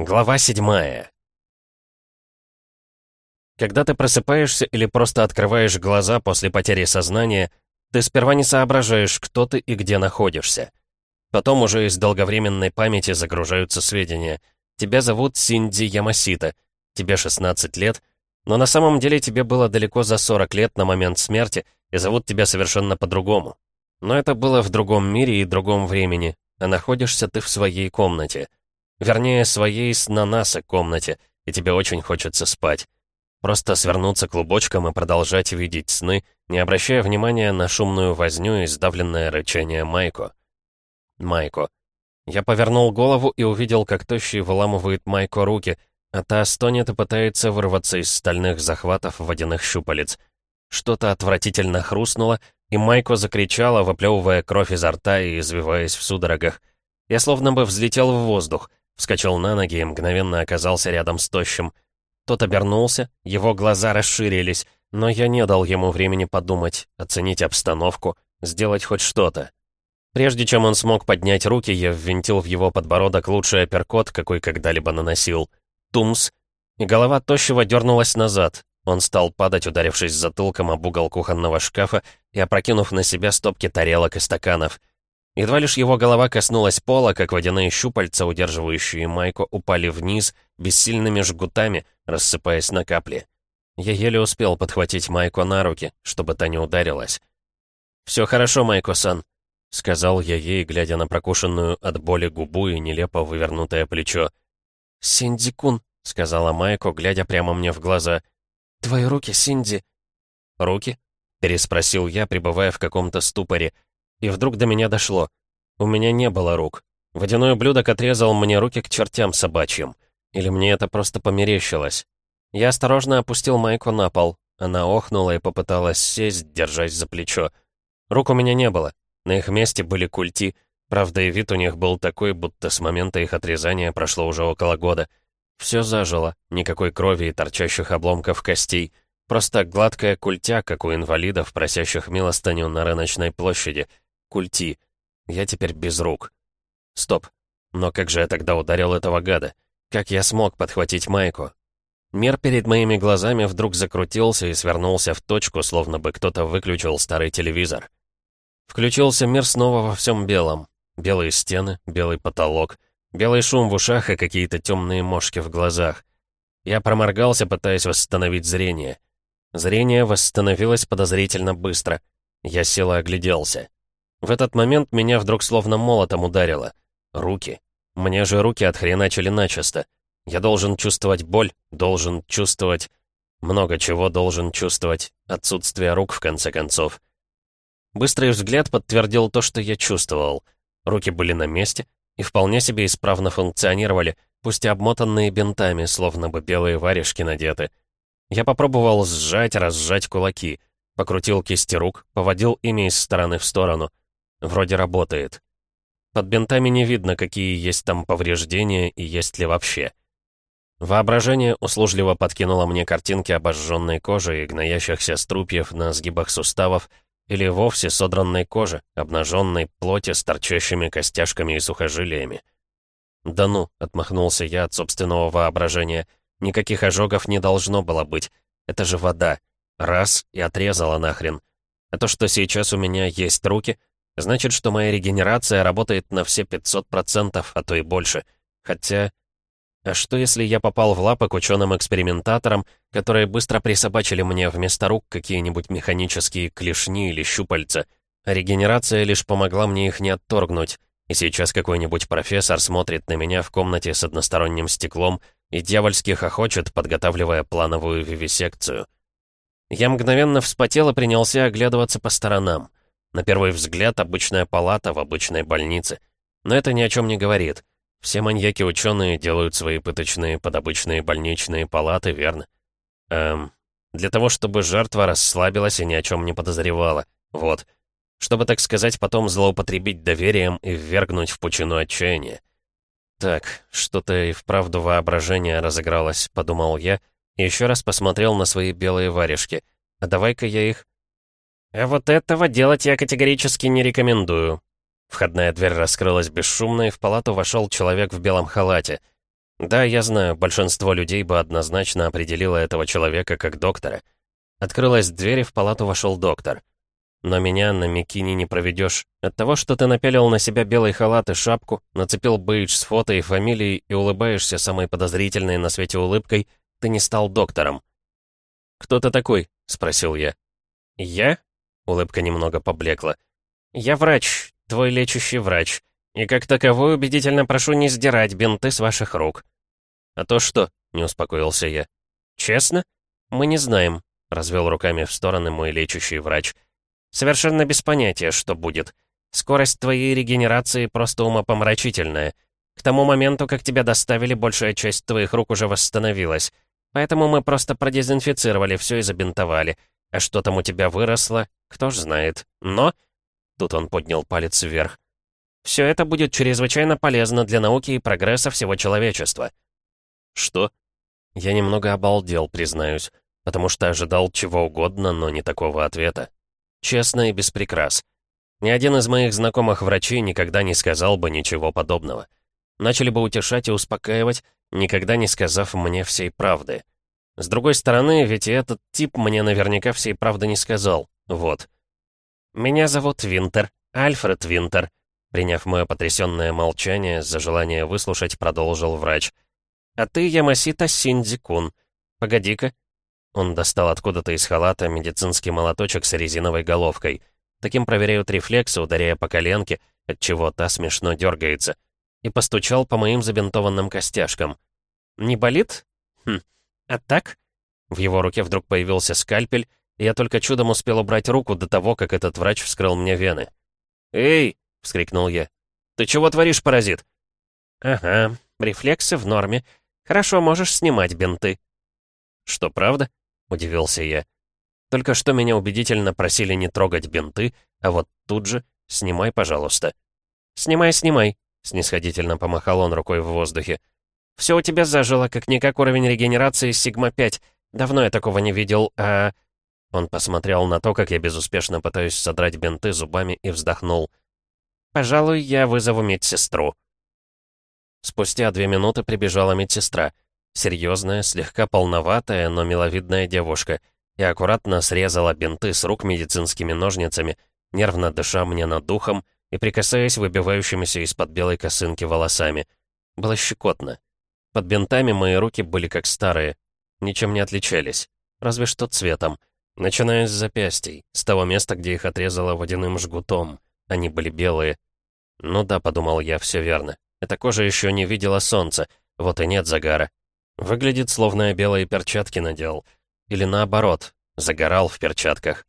Глава седьмая. Когда ты просыпаешься или просто открываешь глаза после потери сознания, ты сперва не соображаешь, кто ты и где находишься. Потом уже из долговременной памяти загружаются сведения. Тебя зовут Синди Ямасита, тебе 16 лет, но на самом деле тебе было далеко за 40 лет на момент смерти, и зовут тебя совершенно по-другому. Но это было в другом мире и другом времени, а находишься ты в своей комнате — Вернее, своей с Нанаса комнате, и тебе очень хочется спать. Просто свернуться клубочком и продолжать видеть сны, не обращая внимания на шумную возню и сдавленное рычание Майко. Майко. Я повернул голову и увидел, как Тощий выламывает Майко руки, а та стонет и пытается вырваться из стальных захватов водяных щупалец. Что-то отвратительно хрустнуло, и Майко закричала, выплевывая кровь изо рта и извиваясь в судорогах. Я словно бы взлетел в воздух. Вскочил на ноги и мгновенно оказался рядом с Тощим. Тот обернулся, его глаза расширились, но я не дал ему времени подумать, оценить обстановку, сделать хоть что-то. Прежде чем он смог поднять руки, я ввинтил в его подбородок лучший апперкот, какой когда-либо наносил. Тумс. И голова Тощего дернулась назад. Он стал падать, ударившись затылком об угол кухонного шкафа и опрокинув на себя стопки тарелок и стаканов. Едва лишь его голова коснулась пола, как водяные щупальца, удерживающие майку, упали вниз, бессильными жгутами, рассыпаясь на капли. Я еле успел подхватить Майко на руки, чтобы та не ударилась. «Все хорошо, Майко-сан», — сказал я ей, глядя на прокушенную от боли губу и нелепо вывернутое плечо. «Синди-кун», — сказала Майко, глядя прямо мне в глаза. «Твои руки, Синди». «Руки?» — переспросил я, пребывая в каком-то ступоре — и вдруг до меня дошло. У меня не было рук. Водяной ублюдок отрезал мне руки к чертям собачьим. Или мне это просто померещилось. Я осторожно опустил майку на пол. Она охнула и попыталась сесть, держась за плечо. Рук у меня не было. На их месте были культи. Правда, и вид у них был такой, будто с момента их отрезания прошло уже около года. Все зажило, никакой крови и торчащих обломков костей. Просто гладкая культя, как у инвалидов, просящих милостыню на рыночной площади — Культи. Я теперь без рук. Стоп. Но как же я тогда ударил этого гада? Как я смог подхватить майку? Мир перед моими глазами вдруг закрутился и свернулся в точку, словно бы кто-то выключил старый телевизор. Включился мир снова во всем белом. Белые стены, белый потолок, белый шум в ушах и какие-то темные мошки в глазах. Я проморгался, пытаясь восстановить зрение. Зрение восстановилось подозрительно быстро. Я сел и огляделся. В этот момент меня вдруг словно молотом ударило. Руки. Мне же руки отхреначили начисто. Я должен чувствовать боль, должен чувствовать... Много чего должен чувствовать. Отсутствие рук, в конце концов. Быстрый взгляд подтвердил то, что я чувствовал. Руки были на месте и вполне себе исправно функционировали, пусть и обмотанные бинтами, словно бы белые варежки надеты. Я попробовал сжать, разжать кулаки, покрутил кисти рук, поводил ими из стороны в сторону. Вроде работает. Под бинтами не видно, какие есть там повреждения и есть ли вообще. Воображение услужливо подкинуло мне картинки обожженной кожи и гноящихся струпьев на сгибах суставов или вовсе содранной кожи, обнаженной плоти с торчащими костяшками и сухожилиями. «Да ну», — отмахнулся я от собственного воображения, — «никаких ожогов не должно было быть. Это же вода. Раз — и отрезала нахрен. А то, что сейчас у меня есть руки, Значит, что моя регенерация работает на все 500%, а то и больше. Хотя... А что, если я попал в лапы к ученым-экспериментаторам, которые быстро присобачили мне вместо рук какие-нибудь механические клешни или щупальца, а регенерация лишь помогла мне их не отторгнуть, и сейчас какой-нибудь профессор смотрит на меня в комнате с односторонним стеклом и дьявольски хохочет, подготавливая плановую вивисекцию. Я мгновенно вспотел и принялся оглядываться по сторонам. На первый взгляд, обычная палата в обычной больнице. Но это ни о чем не говорит. Все маньяки-ученые делают свои пыточные под обычные больничные палаты, верно? Эм, для того, чтобы жертва расслабилась и ни о чем не подозревала. Вот. Чтобы, так сказать, потом злоупотребить доверием и ввергнуть в пучину отчаяния. Так, что-то и вправду воображение разыгралось, подумал я, и еще раз посмотрел на свои белые варежки. А давай-ка я их а вот этого делать я категорически не рекомендую. Входная дверь раскрылась бесшумно, и в палату вошел человек в белом халате. Да, я знаю, большинство людей бы однозначно определило этого человека как доктора. Открылась дверь, и в палату вошел доктор. Но меня на Микини не проведешь. От того, что ты напялил на себя белый халат и шапку, нацепил бейдж с фото и фамилией и улыбаешься самой подозрительной на свете улыбкой, ты не стал доктором. «Кто ты такой?» — спросил я. «Я?» — улыбка немного поблекла. «Я врач, твой лечащий врач, и как таковой убедительно прошу не сдирать бинты с ваших рук». «А то что?» — не успокоился я. «Честно? Мы не знаем», — развел руками в стороны мой лечащий врач. «Совершенно без понятия, что будет. Скорость твоей регенерации просто умопомрачительная. К тому моменту, как тебя доставили, большая часть твоих рук уже восстановилась. Поэтому мы просто продезинфицировали все и забинтовали. А что там у тебя выросло, кто ж знает. Но...» Тут он поднял палец вверх. «Все это будет чрезвычайно полезно для науки и прогресса всего человечества». «Что?» Я немного обалдел, признаюсь, потому что ожидал чего угодно, но не такого ответа. Честно и без прикрас. Ни один из моих знакомых врачей никогда не сказал бы ничего подобного. Начали бы утешать и успокаивать, никогда не сказав мне всей правды. С другой стороны, ведь этот тип мне наверняка всей правды не сказал. Вот. «Меня зовут Винтер, Альфред Винтер», приняв мое потрясенное молчание, за желание выслушать, продолжил врач. «А ты Ямасита Синдзи-кун. Погоди-ка». Он достал откуда-то из халата медицинский молоточек с резиновой головкой. Таким проверяют рефлексы, ударяя по коленке, отчего та смешно дергается. И постучал по моим забинтованным костяшкам. «Не болит? Хм. А так?» В его руке вдруг появился скальпель, и я только чудом успел убрать руку до того, как этот врач вскрыл мне вены. «Эй!» — вскрикнул я. «Ты чего творишь, паразит?» «Ага, рефлексы в норме. Хорошо, можешь снимать бинты». «Что, правда?» — удивился я. «Только что меня убедительно просили не трогать бинты, а вот тут же «снимай, пожалуйста». «Снимай, снимай», — снисходительно помахал он рукой в воздухе. Все у тебя зажило, как-никак уровень регенерации Сигма-5. Давно я такого не видел, а...» Он посмотрел на то, как я безуспешно пытаюсь содрать бинты зубами и вздохнул. «Пожалуй, я вызову медсестру». Спустя две минуты прибежала медсестра. Серьезная, слегка полноватая, но миловидная девушка. И аккуратно срезала бинты с рук медицинскими ножницами, нервно дыша мне над духом и прикасаясь выбивающимися из-под белой косынки волосами. Было щекотно. Под бинтами мои руки были как старые. Ничем не отличались. Разве что цветом. Начиная с запястий, с того места, где их отрезало водяным жгутом. Они были белые. Ну да, подумал я, все верно. Эта кожа еще не видела солнца, вот и нет загара. Выглядит, словно я белые перчатки надел. Или наоборот, загорал в перчатках.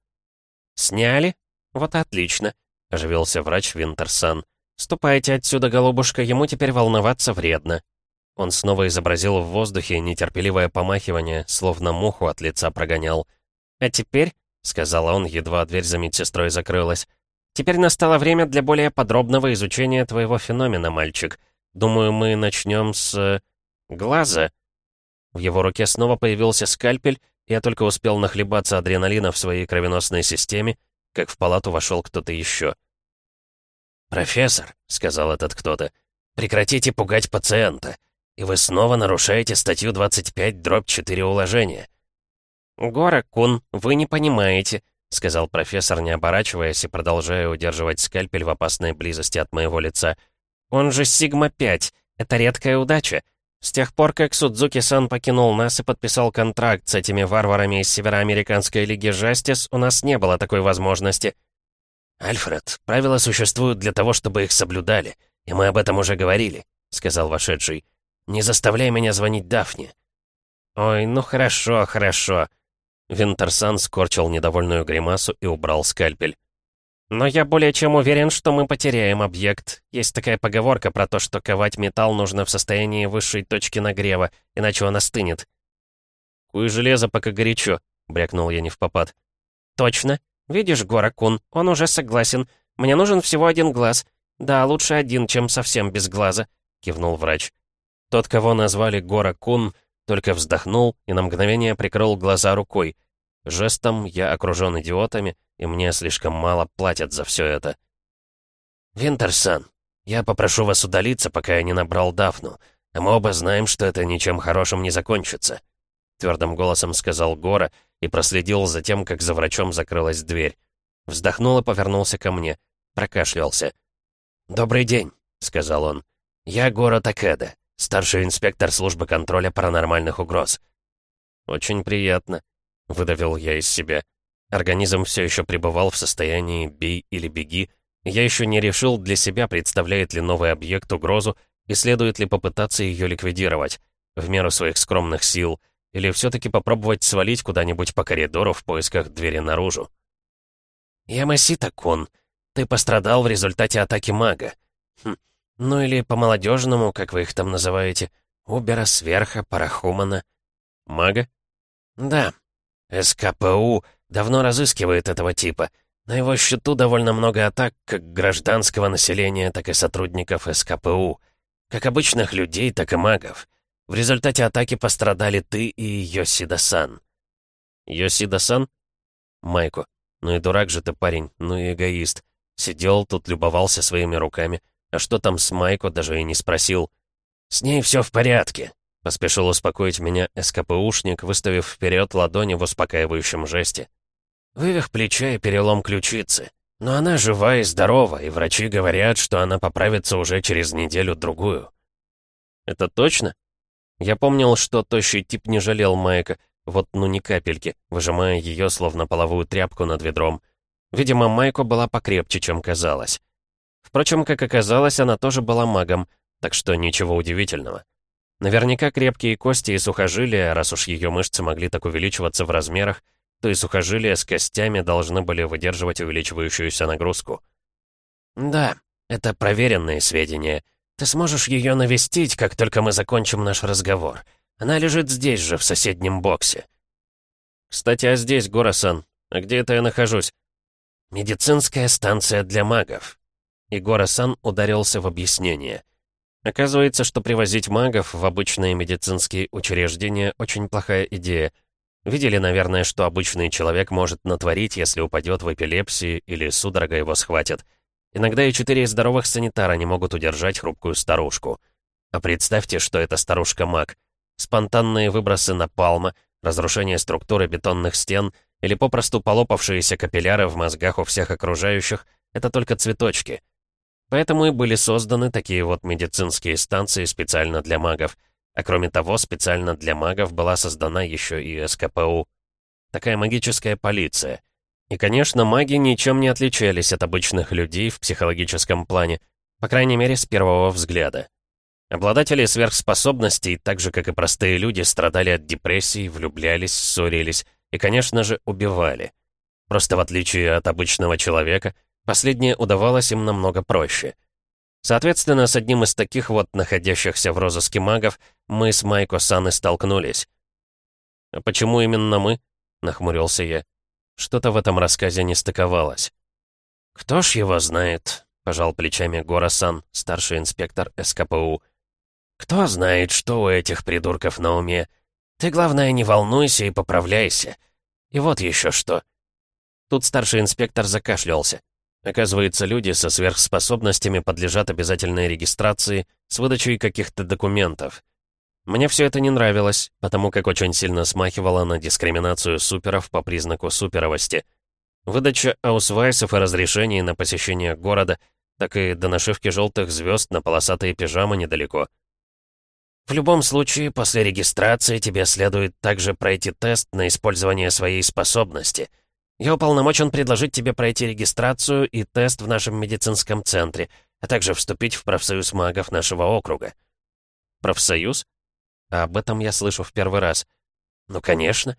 «Сняли? Вот отлично», — оживился врач Винтерсон. «Ступайте отсюда, голубушка, ему теперь волноваться вредно». Он снова изобразил в воздухе нетерпеливое помахивание, словно муху от лица прогонял. «А теперь», — сказал он, едва дверь за медсестрой закрылась, «теперь настало время для более подробного изучения твоего феномена, мальчик. Думаю, мы начнем с... глаза». В его руке снова появился скальпель, я только успел нахлебаться адреналина в своей кровеносной системе, как в палату вошел кто-то еще. «Профессор», — сказал этот кто-то, — «прекратите пугать пациента. И вы снова нарушаете статью 25, дробь 4 уложения». «Гора-кун, вы не понимаете», — сказал профессор, не оборачиваясь и продолжая удерживать скальпель в опасной близости от моего лица. «Он же Сигма-5. Это редкая удача. С тех пор, как Судзуки-сан покинул нас и подписал контракт с этими варварами из Североамериканской лиги Жастис, у нас не было такой возможности». «Альфред, правила существуют для того, чтобы их соблюдали, и мы об этом уже говорили», — сказал вошедший. «Не заставляй меня звонить Дафне». «Ой, ну хорошо, хорошо». Винтерсан скорчил недовольную гримасу и убрал скальпель. «Но я более чем уверен, что мы потеряем объект. Есть такая поговорка про то, что ковать металл нужно в состоянии высшей точки нагрева, иначе он остынет». «Куй железо, пока горячо», — брякнул я не в попад. «Точно. Видишь, Гора-кун, он уже согласен. Мне нужен всего один глаз. Да, лучше один, чем совсем без глаза», — кивнул врач. Тот, кого назвали Гора Кун, только вздохнул и на мгновение прикрыл глаза рукой. Жестом я окружен идиотами, и мне слишком мало платят за все это. «Винтерсон, я попрошу вас удалиться, пока я не набрал Дафну. а мы оба знаем, что это ничем хорошим не закончится», — твердым голосом сказал Гора и проследил за тем, как за врачом закрылась дверь. Вздохнул и повернулся ко мне, прокашлялся. «Добрый день», — сказал он. «Я Гора Такеда, старший инспектор службы контроля паранормальных угроз». «Очень приятно», — выдавил я из себя. Организм все еще пребывал в состоянии «бей или беги», я еще не решил для себя, представляет ли новый объект угрозу и следует ли попытаться ее ликвидировать, в меру своих скромных сил, или все-таки попробовать свалить куда-нибудь по коридору в поисках двери наружу. «Ямасита-кун, ты пострадал в результате атаки мага. Хм. Ну или по-молодежному, как вы их там называете, Убера, Сверха, Парахумана». «Мага?» «Да. СКПУ давно разыскивает этого типа». На его счету довольно много атак как гражданского населения, так и сотрудников СКПУ. Как обычных людей, так и магов. В результате атаки пострадали ты и Йосида-сан. Йосида-сан? Майко. Ну и дурак же ты, парень, ну и эгоист. Сидел тут, любовался своими руками. А что там с Майко, даже и не спросил. «С ней все в порядке», — поспешил успокоить меня СКПУшник, выставив вперед ладони в успокаивающем жесте. Вывих плеча и перелом ключицы. Но она жива и здорова, и врачи говорят, что она поправится уже через неделю-другую. Это точно? Я помнил, что тощий тип не жалел Майка, вот ну ни капельки, выжимая ее словно половую тряпку над ведром. Видимо, Майко была покрепче, чем казалось. Впрочем, как оказалось, она тоже была магом, так что ничего удивительного. Наверняка крепкие кости и сухожилия, раз уж ее мышцы могли так увеличиваться в размерах, то и сухожилия с костями должны были выдерживать увеличивающуюся нагрузку. «Да, это проверенные сведения. Ты сможешь ее навестить, как только мы закончим наш разговор. Она лежит здесь же, в соседнем боксе». «Кстати, а здесь, Гора-сан, а где это я нахожусь?» «Медицинская станция для магов». И Гора-сан ударился в объяснение. Оказывается, что привозить магов в обычные медицинские учреждения очень плохая идея — Видели, наверное, что обычный человек может натворить, если упадет в эпилепсию или судорога его схватит. Иногда и четыре здоровых санитара не могут удержать хрупкую старушку. А представьте, что это старушка-маг. Спонтанные выбросы напалма, разрушение структуры бетонных стен или попросту полопавшиеся капилляры в мозгах у всех окружающих — это только цветочки. Поэтому и были созданы такие вот медицинские станции специально для магов — а кроме того, специально для магов была создана еще и СКПУ. Такая магическая полиция. И, конечно, маги ничем не отличались от обычных людей в психологическом плане, по крайней мере, с первого взгляда. Обладатели сверхспособностей, так же, как и простые люди, страдали от депрессий, влюблялись, ссорились и, конечно же, убивали. Просто в отличие от обычного человека, последнее удавалось им намного проще — Соответственно, с одним из таких вот находящихся в розыске магов мы с Майко-сан и столкнулись. «А почему именно мы?» — нахмурился я. Что-то в этом рассказе не стыковалось. «Кто ж его знает?» — пожал плечами Гора-сан, старший инспектор СКПУ. «Кто знает, что у этих придурков на уме? Ты, главное, не волнуйся и поправляйся. И вот еще что». Тут старший инспектор закашлялся. Оказывается, люди со сверхспособностями подлежат обязательной регистрации с выдачей каких-то документов. Мне все это не нравилось, потому как очень сильно смахивало на дискриминацию суперов по признаку суперовости. Выдача аусвайсов и разрешений на посещение города, так и до нашивки желтых звезд на полосатые пижамы недалеко. В любом случае, после регистрации тебе следует также пройти тест на использование своей способности — я уполномочен предложить тебе пройти регистрацию и тест в нашем медицинском центре, а также вступить в профсоюз магов нашего округа». «Профсоюз?» а об этом я слышу в первый раз. «Ну, конечно.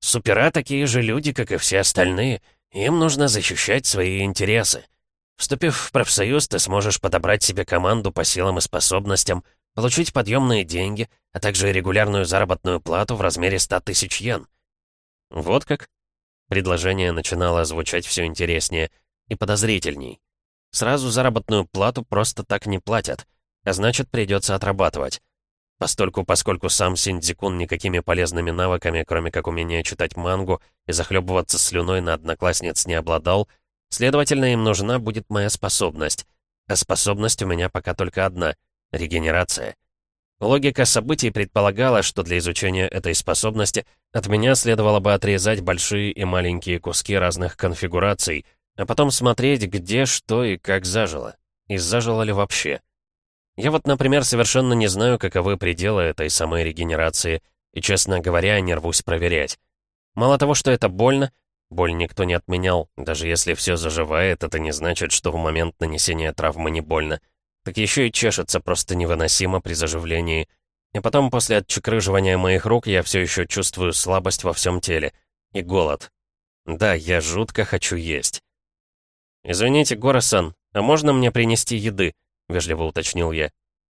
Супера такие же люди, как и все остальные. Им нужно защищать свои интересы. Вступив в профсоюз, ты сможешь подобрать себе команду по силам и способностям, получить подъемные деньги, а также регулярную заработную плату в размере 100 тысяч йен». «Вот как?» Предложение начинало звучать все интереснее и подозрительней. Сразу заработную плату просто так не платят, а значит, придется отрабатывать. Постольку, поскольку сам Синдзикун никакими полезными навыками, кроме как умения читать мангу и захлебываться слюной на одноклассниц не обладал, следовательно, им нужна будет моя способность. А способность у меня пока только одна — регенерация. Логика событий предполагала, что для изучения этой способности от меня следовало бы отрезать большие и маленькие куски разных конфигураций, а потом смотреть, где, что и как зажило. И зажило ли вообще. Я вот, например, совершенно не знаю, каковы пределы этой самой регенерации, и, честно говоря, не рвусь проверять. Мало того, что это больно, боль никто не отменял, даже если все заживает, это не значит, что в момент нанесения травмы не больно так еще и чешется просто невыносимо при заживлении. И потом, после отчекрыживания моих рук, я все еще чувствую слабость во всем теле. И голод. Да, я жутко хочу есть. «Извините, Гора-сан, а можно мне принести еды?» — вежливо уточнил я.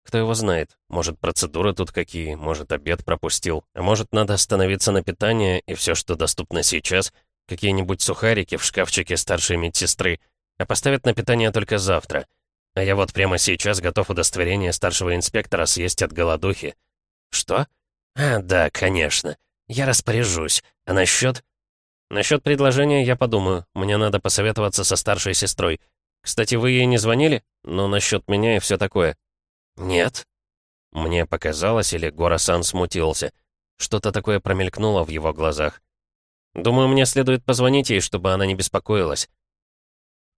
Кто его знает? Может, процедуры тут какие, может, обед пропустил, а может, надо остановиться на питание и все, что доступно сейчас, какие-нибудь сухарики в шкафчике старшей медсестры, а поставят на питание только завтра. А я вот прямо сейчас готов удостоверение старшего инспектора съесть от голодухи. Что? А, да, конечно. Я распоряжусь. А насчет... Насчет предложения я подумаю. Мне надо посоветоваться со старшей сестрой. Кстати, вы ей не звонили? Но насчет меня и все такое. Нет. Мне показалось, или Гора-сан смутился. Что-то такое промелькнуло в его глазах. Думаю, мне следует позвонить ей, чтобы она не беспокоилась.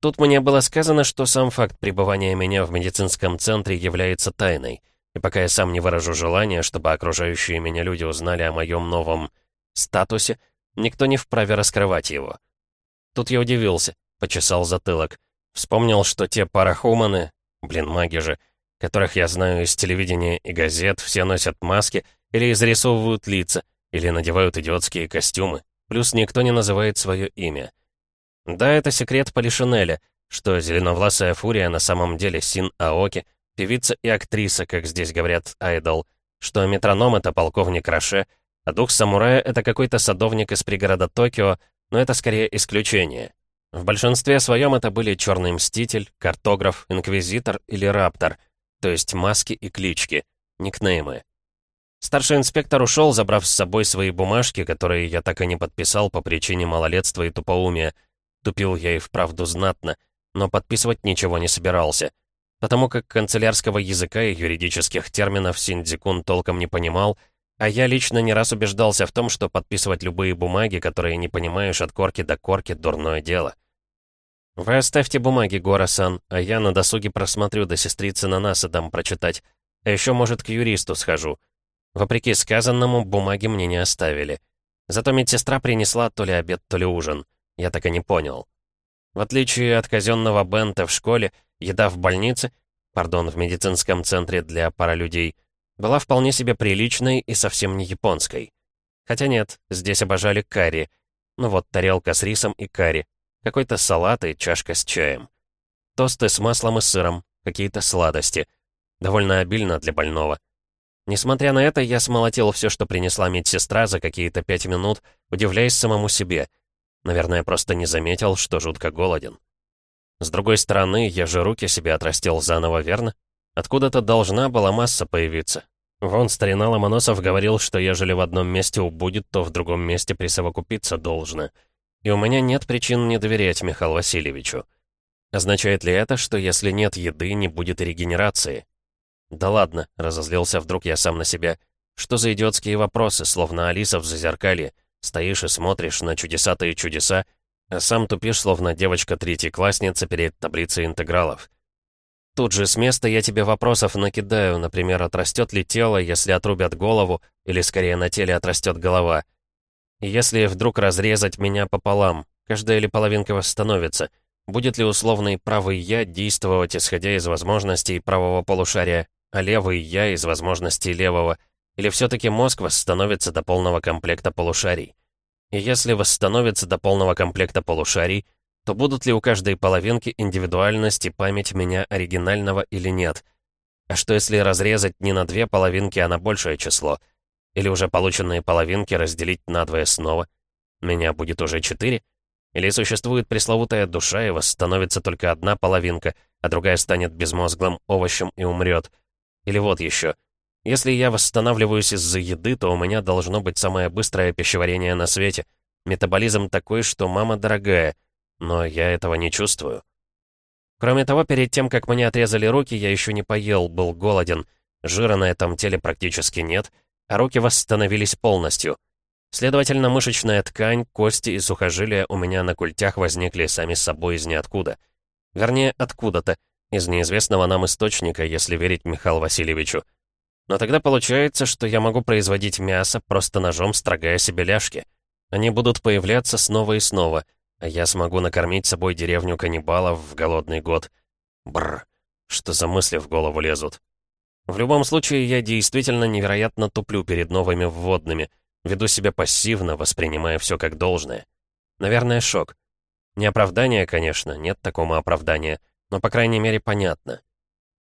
Тут мне было сказано, что сам факт пребывания меня в медицинском центре является тайной. И пока я сам не выражу желания, чтобы окружающие меня люди узнали о моем новом статусе, никто не вправе раскрывать его. Тут я удивился, почесал затылок. Вспомнил, что те парахуманы, блин, маги же, которых я знаю из телевидения и газет, все носят маски или изрисовывают лица, или надевают идиотские костюмы. Плюс никто не называет свое имя. Да, это секрет Полишинеля, что зеленовласая фурия на самом деле Син Аоки, певица и актриса, как здесь говорят, айдол, что метроном — это полковник Роше, а дух самурая — это какой-то садовник из пригорода Токио, но это скорее исключение. В большинстве своем это были Черный Мститель, Картограф, Инквизитор или Раптор, то есть маски и клички, никнеймы. Старший инспектор ушел, забрав с собой свои бумажки, которые я так и не подписал по причине малолетства и тупоумия, Тупил я и вправду знатно, но подписывать ничего не собирался. Потому как канцелярского языка и юридических терминов Синдзикун толком не понимал, а я лично не раз убеждался в том, что подписывать любые бумаги, которые не понимаешь от корки до корки, дурное дело. «Вы оставьте бумаги, Гора-сан, а я на досуге просмотрю до сестрицы на нас и дам прочитать. А еще, может, к юристу схожу». Вопреки сказанному, бумаги мне не оставили. Зато медсестра принесла то ли обед, то ли ужин. Я так и не понял. В отличие от казенного бента в школе, еда в больнице, пардон, в медицинском центре для паралюдей, была вполне себе приличной и совсем не японской. Хотя нет, здесь обожали карри. Ну вот тарелка с рисом и карри. Какой-то салат и чашка с чаем. Тосты с маслом и сыром, какие-то сладости. Довольно обильно для больного. Несмотря на это, я смолотил все, что принесла медсестра за какие-то пять минут, удивляясь самому себе. Наверное, просто не заметил, что жутко голоден. С другой стороны, я же руки себе отрастил заново, верно? Откуда-то должна была масса появиться. Вон старина Ломоносов говорил, что ежели в одном месте убудет, то в другом месте присовокупиться должно. И у меня нет причин не доверять Михаилу Васильевичу. Означает ли это, что если нет еды, не будет и регенерации? Да ладно, разозлился вдруг я сам на себя. Что за идиотские вопросы, словно Алиса в зазеркалье? Стоишь и смотришь на чудесатые чудеса, а сам тупишь, словно девочка-третьеклассница перед таблицей интегралов. Тут же с места я тебе вопросов накидаю, например, отрастет ли тело, если отрубят голову, или скорее на теле отрастет голова. Если вдруг разрезать меня пополам, каждая или половинка восстановится, будет ли условный правый «я» действовать, исходя из возможностей правого полушария, а левый «я» из возможностей левого, или все-таки мозг восстановится до полного комплекта полушарий? И если восстановится до полного комплекта полушарий, то будут ли у каждой половинки индивидуальность и память меня оригинального или нет? А что если разрезать не на две половинки, а на большее число? Или уже полученные половинки разделить на двое снова? Меня будет уже четыре? Или существует пресловутая душа и восстановится только одна половинка, а другая станет безмозглым овощем и умрет? Или вот еще — если я восстанавливаюсь из-за еды, то у меня должно быть самое быстрое пищеварение на свете. Метаболизм такой, что мама дорогая. Но я этого не чувствую. Кроме того, перед тем, как мне отрезали руки, я еще не поел, был голоден. Жира на этом теле практически нет, а руки восстановились полностью. Следовательно, мышечная ткань, кости и сухожилия у меня на культях возникли сами собой из ниоткуда. Вернее, откуда-то, из неизвестного нам источника, если верить Михаилу Васильевичу. Но тогда получается, что я могу производить мясо, просто ножом строгая себе ляжки. Они будут появляться снова и снова, а я смогу накормить собой деревню каннибалов в голодный год. Бррр, что за мысли в голову лезут? В любом случае, я действительно невероятно туплю перед новыми вводными, веду себя пассивно, воспринимая все как должное. Наверное, шок. Не оправдание, конечно, нет такого оправдания, но, по крайней мере, понятно.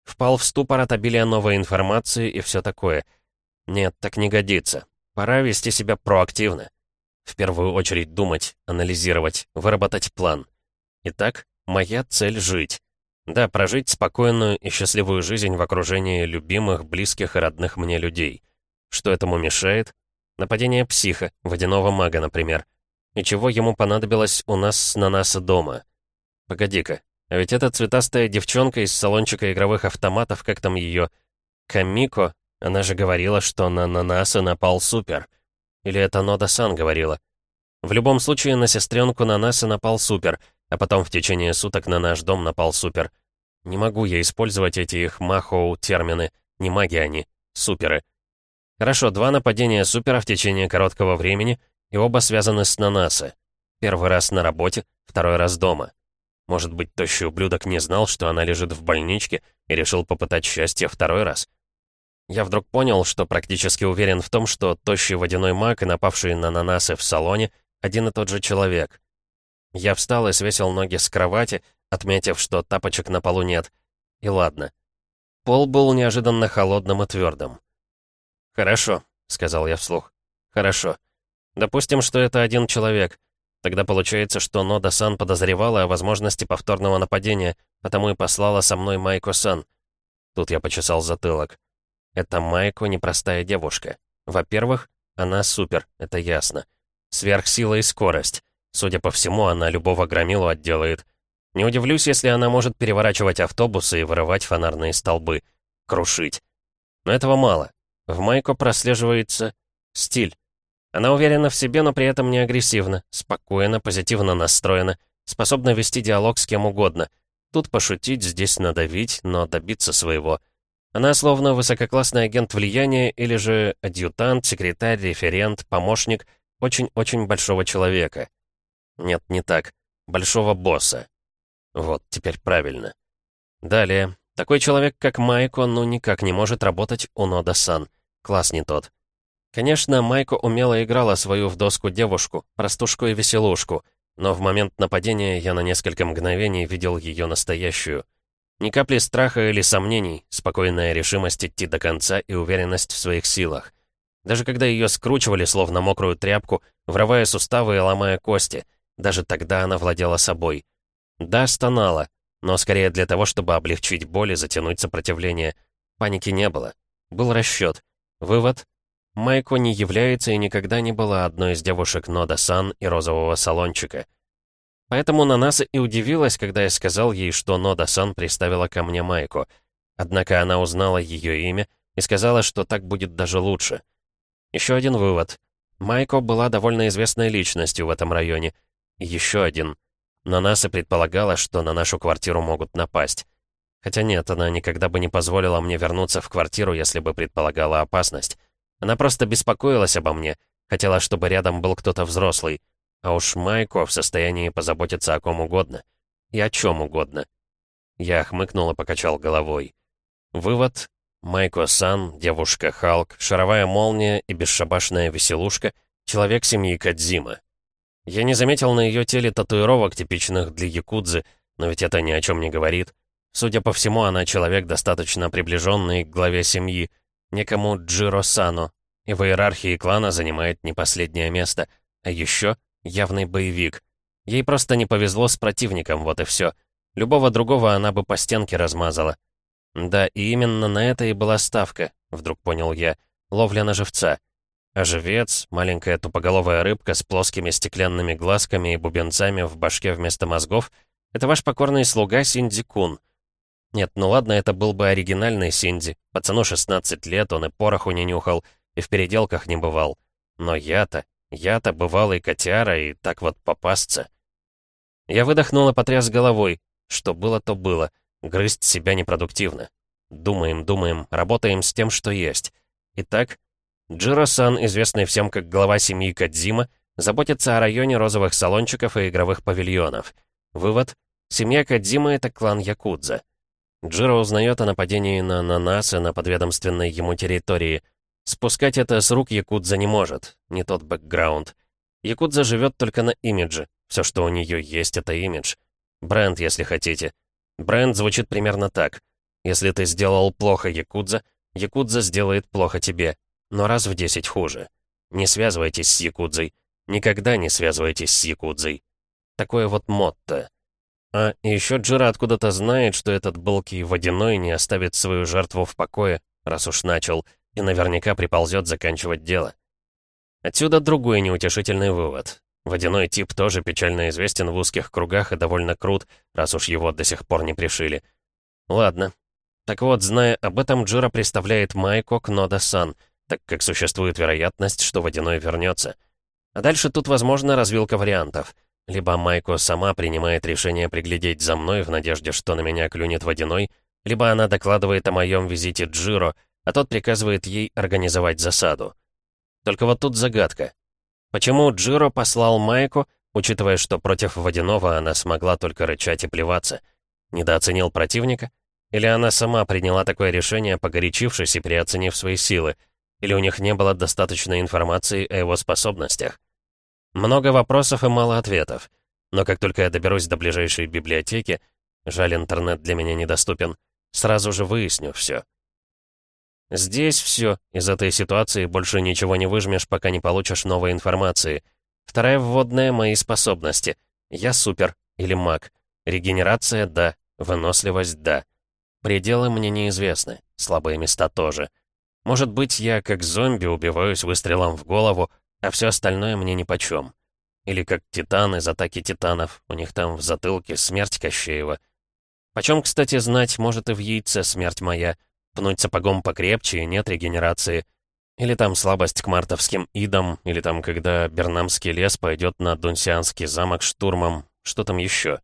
Впал в ступор от обилия новой информации и все такое. Нет, так не годится. Пора вести себя проактивно. В первую очередь думать, анализировать, выработать план. Итак, моя цель — жить. Да, прожить спокойную и счастливую жизнь в окружении любимых, близких и родных мне людей. Что этому мешает? Нападение психа, водяного мага, например. И чего ему понадобилось у нас с Нанаса дома? Погоди-ка, а ведь эта цветастая девчонка из салончика игровых автоматов, как там ее... Камико, она же говорила, что на Нанаса напал супер. Или это Нода-сан говорила? В любом случае, на сестренку Нанаса напал супер, а потом в течение суток на наш дом напал супер. Не могу я использовать эти их махоу термины, не маги они, суперы. Хорошо, два нападения супера в течение короткого времени, и оба связаны с Нанасы. Первый раз на работе, второй раз дома. Может быть, тощий ублюдок не знал, что она лежит в больничке, и решил попытать счастье второй раз? Я вдруг понял, что практически уверен в том, что тощий водяной маг и напавший на Нанасы в салоне — один и тот же человек. Я встал и свесил ноги с кровати, отметив, что тапочек на полу нет. И ладно. Пол был неожиданно холодным и твердым. «Хорошо», — сказал я вслух. «Хорошо. Допустим, что это один человек. Тогда получается, что Нода-сан подозревала о возможности повторного нападения, потому и послала со мной Майко-сан. Тут я почесал затылок. Это Майко непростая девушка. Во-первых, она супер, это ясно. Сверхсила и скорость. Судя по всему, она любого громилу отделает. Не удивлюсь, если она может переворачивать автобусы и вырывать фонарные столбы. Крушить. Но этого мало. В Майко прослеживается стиль. Она уверена в себе, но при этом не агрессивна, спокойно, позитивно настроена, способна вести диалог с кем угодно. Тут пошутить, здесь надавить, но добиться своего. Она словно высококлассный агент влияния или же адъютант, секретарь, референт, помощник очень-очень большого человека. Нет, не так. Большого босса. Вот, теперь правильно. Далее. Такой человек, как Майко, ну никак не может работать у Нода-сан. Класс не тот. Конечно, Майко умело играла свою в доску девушку, простушку и веселушку, но в момент нападения я на несколько мгновений видел ее настоящую. Ни капли страха или сомнений, спокойная решимость идти до конца и уверенность в своих силах. Даже когда ее скручивали, словно мокрую тряпку, врывая суставы и ломая кости — даже тогда она владела собой. Да, стонала, но скорее для того, чтобы облегчить боль и затянуть сопротивление. Паники не было. Был расчет. Вывод. Майко не является и никогда не была одной из девушек Нода Сан и розового салончика. Поэтому Нанаса и удивилась, когда я сказал ей, что Нода Сан приставила ко мне Майко. Однако она узнала ее имя и сказала, что так будет даже лучше. Еще один вывод. Майко была довольно известной личностью в этом районе — еще один. Но Наса предполагала, что на нашу квартиру могут напасть. Хотя нет, она никогда бы не позволила мне вернуться в квартиру, если бы предполагала опасность. Она просто беспокоилась обо мне, хотела, чтобы рядом был кто-то взрослый. А уж Майко в состоянии позаботиться о ком угодно. И о чем угодно. Я хмыкнул и покачал головой. Вывод. Майко-сан, девушка Халк, шаровая молния и бесшабашная веселушка — человек семьи Кадзима. Я не заметил на ее теле татуировок, типичных для якудзы, но ведь это ни о чем не говорит. Судя по всему, она человек, достаточно приближенный к главе семьи, некому Джиро Сано, и в иерархии клана занимает не последнее место. А еще явный боевик. Ей просто не повезло с противником, вот и все. Любого другого она бы по стенке размазала. Да, и именно на это и была ставка, вдруг понял я. Ловля на живца. А живец, маленькая тупоголовая рыбка с плоскими стеклянными глазками и бубенцами в башке вместо мозгов, это ваш покорный слуга Синдикун. Нет, ну ладно, это был бы оригинальный Синди. Пацану 16 лет, он и пороху не нюхал, и в переделках не бывал. Но я-то, я-то бывалый котяра, и так вот попасться. Я выдохнул и потряс головой. Что было, то было. Грызть себя непродуктивно. Думаем, думаем, работаем с тем, что есть. Итак, Джиро-сан, известный всем как глава семьи Кадзима, заботится о районе розовых салончиков и игровых павильонов. Вывод. Семья Кадзима — это клан Якудза. Джиро узнает о нападении на Нанасы на подведомственной ему территории. Спускать это с рук Якудза не может, не тот бэкграунд. Якудза живет только на имидже. Все, что у нее есть, это имидж. Бренд, если хотите. Бренд звучит примерно так. Если ты сделал плохо Якудза, Якудза сделает плохо тебе но раз в десять хуже. Не связывайтесь с Якудзой. Никогда не связывайтесь с Якудзой. Такое вот мотто. А еще Джира откуда-то знает, что этот былкий водяной не оставит свою жертву в покое, раз уж начал, и наверняка приползет заканчивать дело. Отсюда другой неутешительный вывод. Водяной тип тоже печально известен в узких кругах и довольно крут, раз уж его до сих пор не пришили. Ладно. Так вот, зная об этом, Джира представляет Майко Кнода-сан — так как существует вероятность, что водяной вернется. А дальше тут, возможно, развилка вариантов. Либо Майко сама принимает решение приглядеть за мной в надежде, что на меня клюнет водяной, либо она докладывает о моем визите Джиро, а тот приказывает ей организовать засаду. Только вот тут загадка. Почему Джиро послал Майку, учитывая, что против водяного она смогла только рычать и плеваться? Недооценил противника? Или она сама приняла такое решение, погорячившись и переоценив свои силы? Или у них не было достаточной информации о его способностях? Много вопросов и мало ответов. Но как только я доберусь до ближайшей библиотеки, жаль, интернет для меня недоступен, сразу же выясню все. Здесь все. Из этой ситуации больше ничего не выжмешь, пока не получишь новой информации. Вторая вводная — мои способности. Я супер или маг. Регенерация — да. Выносливость — да. Пределы мне неизвестны. Слабые места тоже. Может быть, я как зомби убиваюсь выстрелом в голову, а все остальное мне нипочем. Или как титан из атаки титанов, у них там в затылке смерть Кощеева. Почем, кстати, знать, может и в яйце смерть моя. Пнуть сапогом покрепче и нет регенерации. Или там слабость к мартовским идам, или там, когда Бернамский лес пойдет на Дунсианский замок штурмом, что там еще.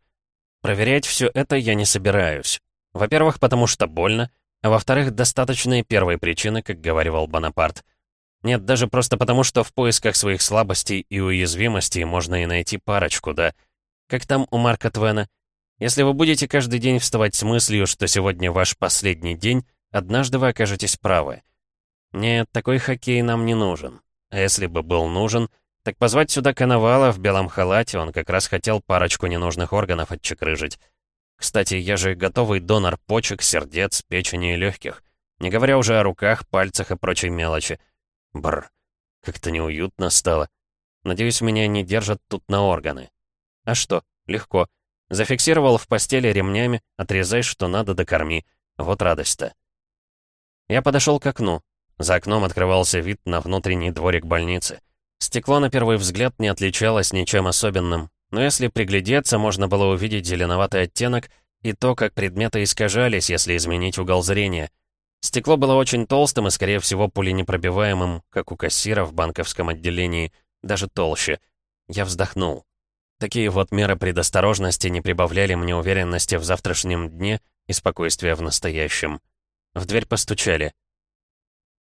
Проверять все это я не собираюсь. Во-первых, потому что больно, а во-вторых, достаточные первой причины, как говорил Бонапарт. Нет, даже просто потому, что в поисках своих слабостей и уязвимостей можно и найти парочку, да? Как там у Марка Твена? Если вы будете каждый день вставать с мыслью, что сегодня ваш последний день, однажды вы окажетесь правы. Нет, такой хоккей нам не нужен. А если бы был нужен, так позвать сюда Коновала в белом халате, он как раз хотел парочку ненужных органов отчекрыжить. Кстати, я же готовый донор почек, сердец, печени и легких. Не говоря уже о руках, пальцах и прочей мелочи. Бр, как-то неуютно стало. Надеюсь, меня не держат тут на органы. А что, легко. Зафиксировал в постели ремнями, отрезай, что надо, докорми. Вот радость-то. Я подошел к окну. За окном открывался вид на внутренний дворик больницы. Стекло на первый взгляд не отличалось ничем особенным, но если приглядеться, можно было увидеть зеленоватый оттенок и то, как предметы искажались, если изменить угол зрения. Стекло было очень толстым и, скорее всего, пуленепробиваемым, как у кассира в банковском отделении, даже толще. Я вздохнул. Такие вот меры предосторожности не прибавляли мне уверенности в завтрашнем дне и спокойствия в настоящем. В дверь постучали.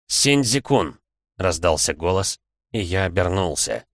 «Синдзикун!» — раздался голос, и я обернулся.